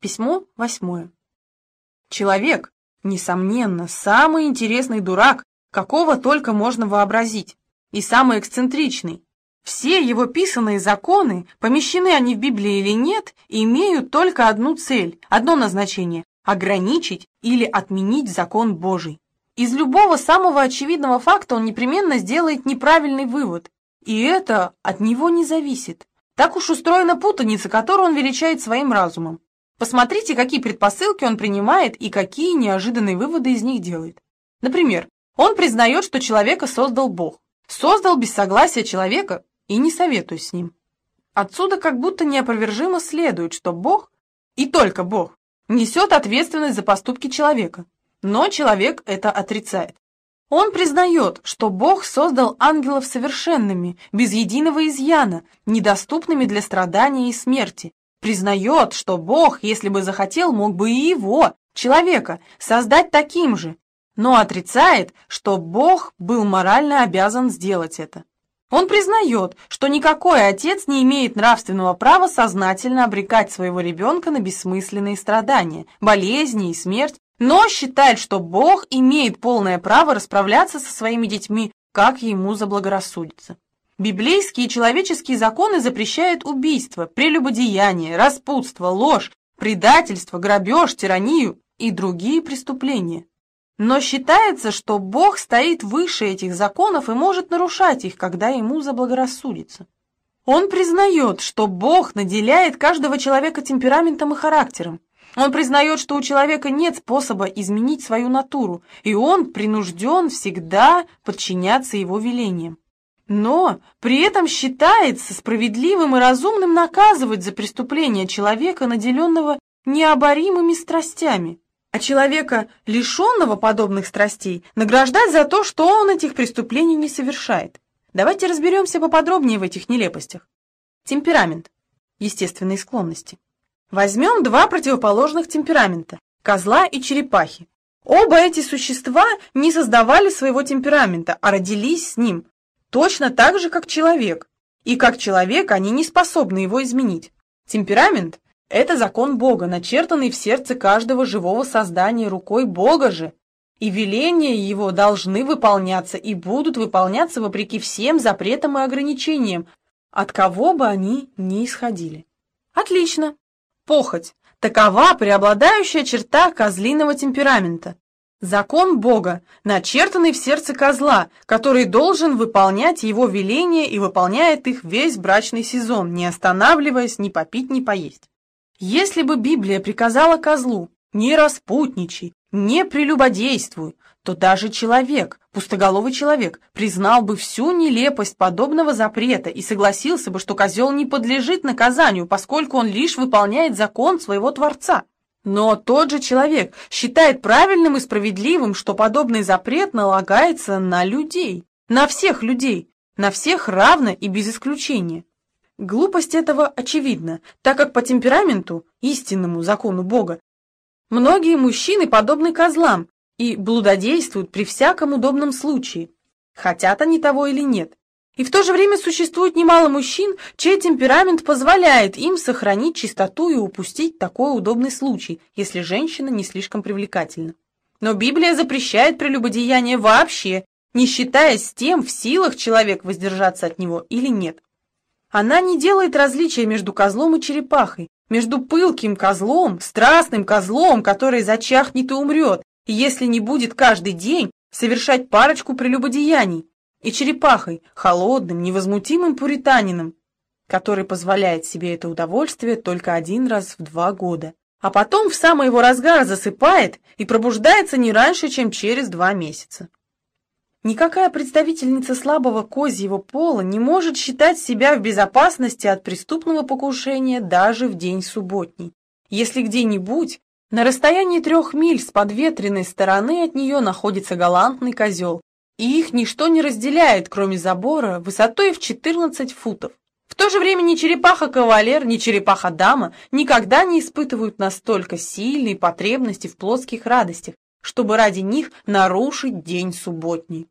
Письмо восьмое. Человек, несомненно, самый интересный дурак, какого только можно вообразить, и самый эксцентричный. Все его писанные законы, помещены они в Библии или нет, имеют только одну цель, одно назначение – ограничить или отменить закон Божий. Из любого самого очевидного факта он непременно сделает неправильный вывод, и это от него не зависит. Так уж устроена путаница, которую он величает своим разумом. Посмотрите, какие предпосылки он принимает и какие неожиданные выводы из них делает. Например, он признает, что человека создал Бог. Создал без согласия человека и не советуясь с ним. Отсюда как будто неопровержимо следует, что Бог, и только Бог, несет ответственность за поступки человека. Но человек это отрицает. Он признает, что Бог создал ангелов совершенными, без единого изъяна, недоступными для страдания и смерти. Признает, что Бог, если бы захотел, мог бы и его, человека, создать таким же, но отрицает, что Бог был морально обязан сделать это. Он признает, что никакой отец не имеет нравственного права сознательно обрекать своего ребенка на бессмысленные страдания, болезни и смерть, но считает, что Бог имеет полное право расправляться со своими детьми, как ему заблагорассудится. Библейские и человеческие законы запрещают убийство, прелюбодеяние, распутство, ложь, предательство, грабеж, тиранию и другие преступления. Но считается, что Бог стоит выше этих законов и может нарушать их, когда ему заблагорассудится. Он признает, что Бог наделяет каждого человека темпераментом и характером, он признает, что у человека нет способа изменить свою натуру, и он принужден всегда подчиняться его велениям. Но при этом считается справедливым и разумным наказывать за преступление человека, наделенного необоримыми страстями, а человека, лишенного подобных страстей, награждать за то, что он этих преступлений не совершает. Давайте разберемся поподробнее в этих нелепостях. Темперамент. Естественные склонности. Возьмем два противоположных темперамента – козла и черепахи. Оба эти существа не создавали своего темперамента, а родились с ним, точно так же, как человек. И как человек они не способны его изменить. Темперамент – это закон Бога, начертанный в сердце каждого живого создания рукой Бога же. И веления его должны выполняться и будут выполняться вопреки всем запретам и ограничениям, от кого бы они ни исходили. Отлично. Похоть – такова преобладающая черта козлиного темперамента. Закон Бога, начертанный в сердце козла, который должен выполнять его веления и выполняет их весь брачный сезон, не останавливаясь ни попить, ни поесть. Если бы Библия приказала козлу «не распутничай, не прелюбодействуй», то даже человек, пустоголовый человек, признал бы всю нелепость подобного запрета и согласился бы, что козел не подлежит наказанию, поскольку он лишь выполняет закон своего Творца. Но тот же человек считает правильным и справедливым, что подобный запрет налагается на людей, на всех людей, на всех равно и без исключения. Глупость этого очевидна, так как по темпераменту, истинному закону Бога, многие мужчины подобны козлам, и блудодействуют при всяком удобном случае, хотят они того или нет. И в то же время существует немало мужчин, чей темперамент позволяет им сохранить чистоту и упустить такой удобный случай, если женщина не слишком привлекательна. Но Библия запрещает прелюбодеяние вообще, не считаясь с тем, в силах человек воздержаться от него или нет. Она не делает различия между козлом и черепахой, между пылким козлом, страстным козлом, который зачахнет и умрет, если не будет каждый день совершать парочку прелюбодеяний, и черепахой, холодным, невозмутимым пуританином, который позволяет себе это удовольствие только один раз в два года, а потом в самый его разгар засыпает и пробуждается не раньше, чем через два месяца. Никакая представительница слабого козьего пола не может считать себя в безопасности от преступного покушения даже в день субботний. Если где-нибудь на расстоянии трех миль с подветренной стороны от нее находится галантный козел, и их ничто не разделяет, кроме забора, высотой в 14 футов. В то же время ни черепаха-кавалер, ни черепаха-дама никогда не испытывают настолько сильной потребности в плоских радостях, чтобы ради них нарушить день субботний.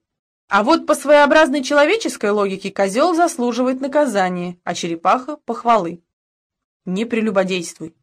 А вот по своеобразной человеческой логике козел заслуживает наказания, а черепаха – похвалы. Не прелюбодействуй.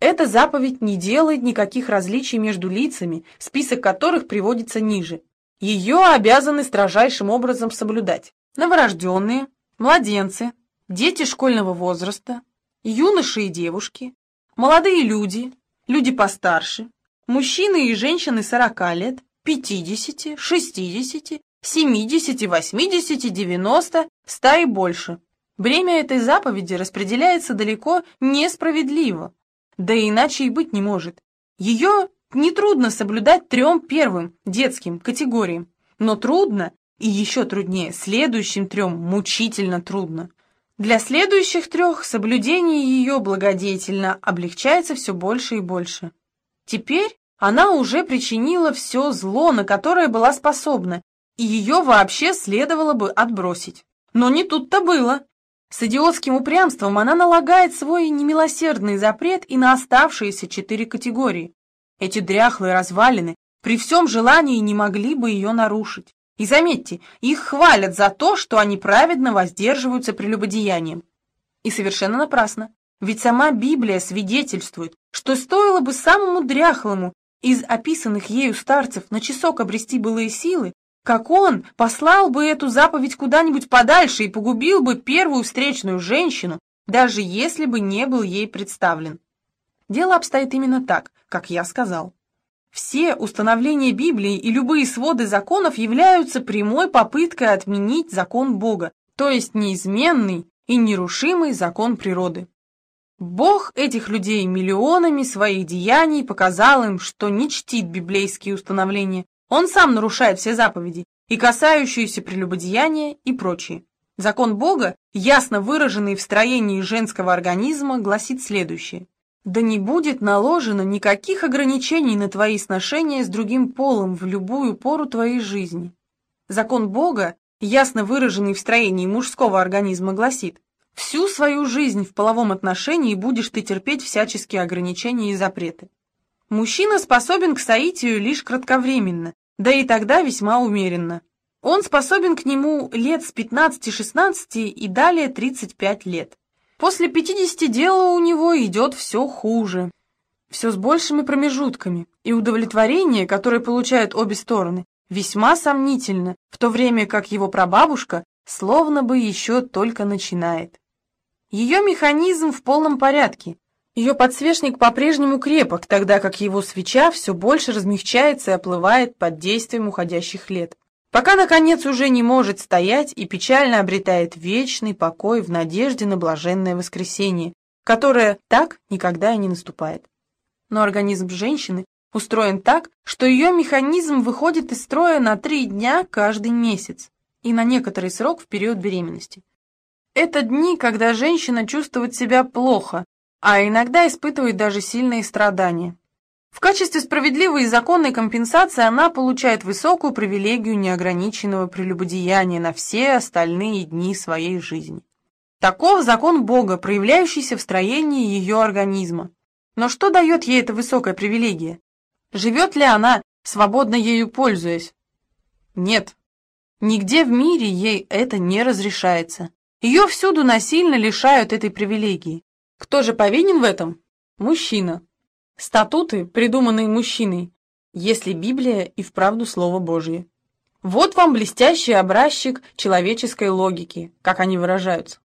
Эта заповедь не делает никаких различий между лицами, список которых приводится ниже. Ее обязаны строжайшим образом соблюдать новорожденные, младенцы, дети школьного возраста, юноши и девушки, молодые люди, люди постарше, мужчины и женщины 40 лет, 50, 60, 70, 80, 90, 100 и больше. Бремя этой заповеди распределяется далеко несправедливо, да иначе и быть не может. Ее нетрудно соблюдать трем первым, детским, категориям, но трудно, и еще труднее, следующим трем мучительно трудно. Для следующих трех соблюдение ее благодетельно облегчается все больше и больше. Теперь она уже причинила все зло, на которое была способна, и ее вообще следовало бы отбросить. Но не тут-то было. С идиотским упрямством она налагает свой немилосердный запрет и на оставшиеся четыре категории. Эти дряхлые развалины при всем желании не могли бы ее нарушить. И заметьте, их хвалят за то, что они праведно воздерживаются прелюбодеянием. И совершенно напрасно. Ведь сама Библия свидетельствует, что стоило бы самому дряхлому из описанных ею старцев на часок обрести былые силы, как он послал бы эту заповедь куда-нибудь подальше и погубил бы первую встречную женщину, даже если бы не был ей представлен. Дело обстоит именно так, как я сказал. Все установления Библии и любые своды законов являются прямой попыткой отменить закон Бога, то есть неизменный и нерушимый закон природы. Бог этих людей миллионами своих деяний показал им, что не чтит библейские установления, он сам нарушает все заповеди, и касающиеся прелюбодеяния и прочие. Закон Бога, ясно выраженный в строении женского организма, гласит следующее. «Да не будет наложено никаких ограничений на твои сношения с другим полом в любую пору твоей жизни». Закон Бога, ясно выраженный в строении мужского организма, гласит «Всю свою жизнь в половом отношении будешь ты терпеть всяческие ограничения и запреты». Мужчина способен к соитию лишь кратковременно, да и тогда весьма умеренно. Он способен к нему лет с 15-16 и далее 35 лет. После 50 дело у него идет все хуже, все с большими промежутками, и удовлетворение, которое получают обе стороны, весьма сомнительно, в то время как его прабабушка словно бы еще только начинает. Ее механизм в полном порядке, ее подсвечник по-прежнему крепок, тогда как его свеча все больше размягчается и оплывает под действием уходящих лет. Пока, наконец, уже не может стоять и печально обретает вечный покой в надежде на блаженное воскресенье, которое так никогда и не наступает. Но организм женщины устроен так, что ее механизм выходит из строя на три дня каждый месяц и на некоторый срок в период беременности. Это дни, когда женщина чувствует себя плохо, а иногда испытывает даже сильные страдания. В качестве справедливой и законной компенсации она получает высокую привилегию неограниченного прелюбодеяния на все остальные дни своей жизни. Таков закон Бога, проявляющийся в строении ее организма. Но что дает ей эта высокая привилегия? Живет ли она, свободно ею пользуясь? Нет. Нигде в мире ей это не разрешается. Ее всюду насильно лишают этой привилегии. Кто же повинен в этом? Мужчина. Статуты, придуманные мужчиной, если Библия и вправду Слово Божье. Вот вам блестящий образчик человеческой логики, как они выражаются.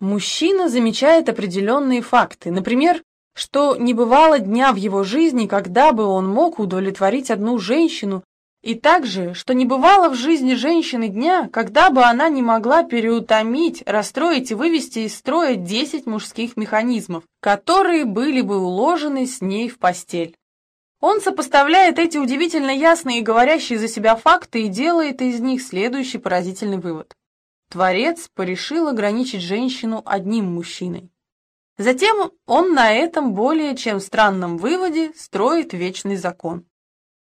Мужчина замечает определенные факты, например, что не бывало дня в его жизни, когда бы он мог удовлетворить одну женщину и также, что не бывало в жизни женщины дня, когда бы она не могла переутомить, расстроить и вывести из строя 10 мужских механизмов, которые были бы уложены с ней в постель. Он сопоставляет эти удивительно ясные и говорящие за себя факты и делает из них следующий поразительный вывод. Творец порешил ограничить женщину одним мужчиной. Затем он на этом более чем странном выводе строит вечный закон.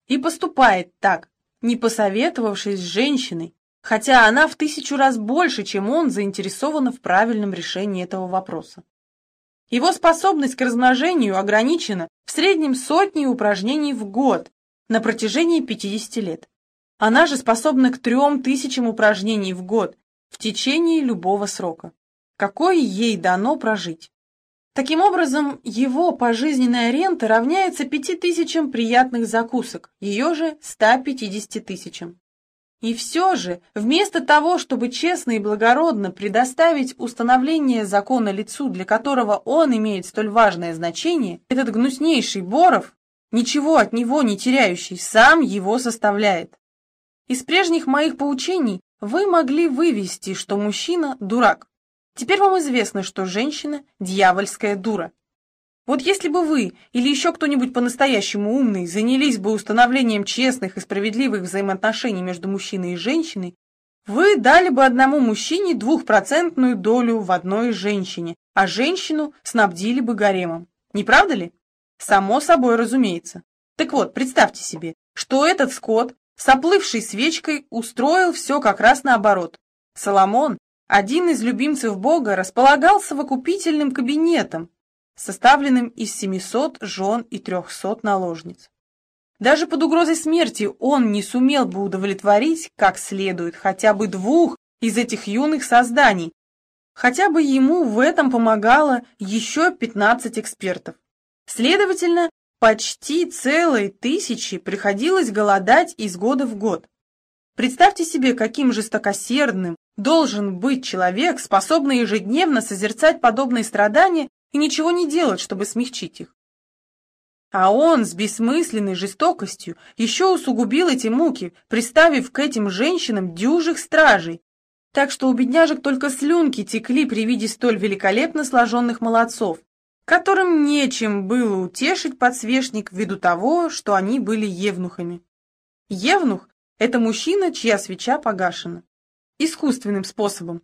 И поступает так, не посоветовавшись с женщиной, хотя она в тысячу раз больше, чем он, заинтересована в правильном решении этого вопроса. Его способность к размножению ограничена в среднем сотней упражнений в год на протяжении 50 лет. Она же способна к трем тысячам упражнений в год в течение любого срока. Какое ей дано прожить? Таким образом, его пожизненная рента равняется 5 тысячам приятных закусок, ее же 150 тысячам. И все же, вместо того, чтобы честно и благородно предоставить установление закона лицу, для которого он имеет столь важное значение, этот гнуснейший Боров, ничего от него не теряющий, сам его составляет. Из прежних моих поучений вы могли вывести, что мужчина – дурак. Теперь вам известно, что женщина – дьявольская дура. Вот если бы вы или еще кто-нибудь по-настоящему умный занялись бы установлением честных и справедливых взаимоотношений между мужчиной и женщиной, вы дали бы одному мужчине двухпроцентную долю в одной женщине, а женщину снабдили бы гаремом. Не правда ли? Само собой разумеется. Так вот, представьте себе, что этот скот, с оплывшей свечкой, устроил все как раз наоборот. Соломон, один из любимцев Бога, располагался в окупительным кабинетом, составленным из 700 жен и 300 наложниц. Даже под угрозой смерти он не сумел бы удовлетворить как следует хотя бы двух из этих юных созданий, хотя бы ему в этом помогало еще 15 экспертов. Следовательно, почти целой тысячи приходилось голодать из года в год. Представьте себе, каким жестокосердным должен быть человек, способный ежедневно созерцать подобные страдания и ничего не делать, чтобы смягчить их. А он с бессмысленной жестокостью еще усугубил эти муки, приставив к этим женщинам дюжих стражей, так что у бедняжек только слюнки текли при виде столь великолепно сложенных молодцов, которым нечем было утешить подсвечник ввиду того, что они были евнухами. Евнух — это мужчина, чья свеча погашена. Искусственным способом,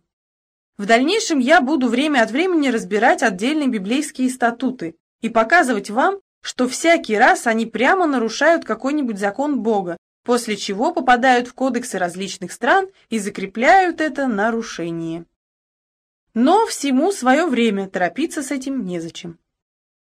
в дальнейшем я буду время от времени разбирать отдельные библейские статуты и показывать вам, что всякий раз они прямо нарушают какой-нибудь закон Бога, после чего попадают в кодексы различных стран и закрепляют это нарушение. Но всему свое время, торопиться с этим незачем.